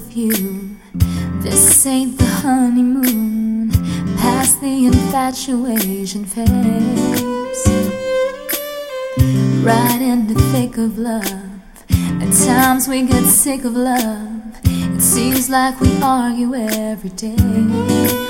with you. This ain't the honeymoon, past the infatuation phase. Right in the thick of love. At times we get sick of love. It seems like we argue every day.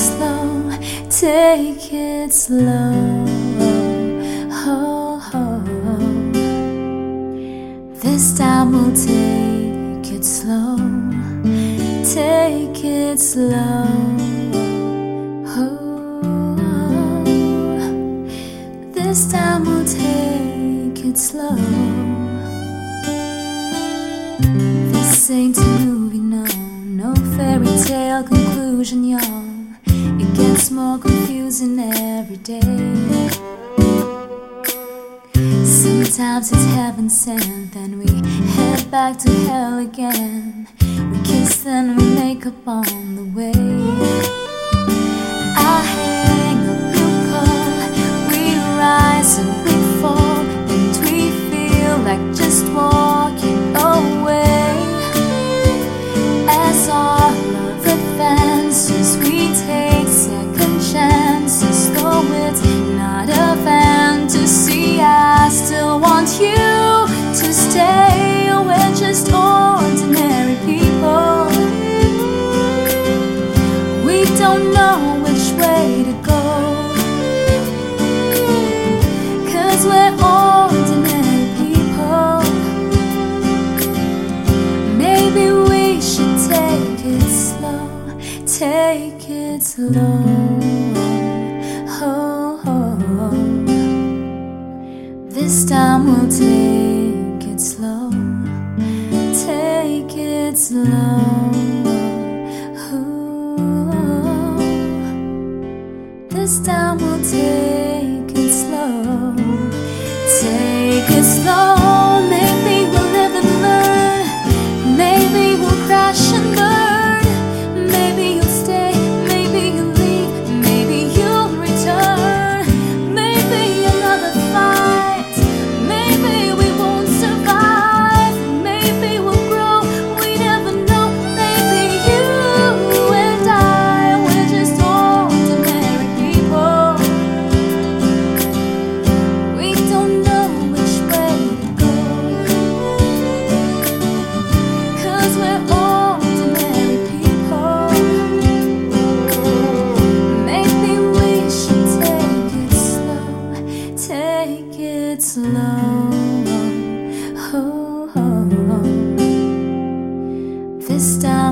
Take it slow. Oh, oh. This time we'll take it slow. Take it slow. Oh, this time we'll take it slow. This ain't a movie, no, no fairy tale conclusion, y'all. Gets more confusing every day. Sometimes it's heaven sent, then we head back to hell again. We kiss, then we make up on the way. You to stay. We're just ordinary people. We don't know which way to go. Cause we're ordinary people. Maybe we should take it slow. Take it slow. This time we'll take it slow. Take it slow. This time we'll take it slow. Take it slow.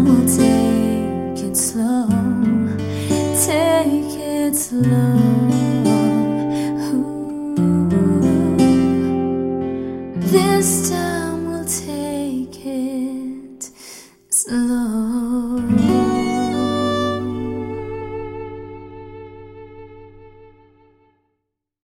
We'll take it slow. Take it slow.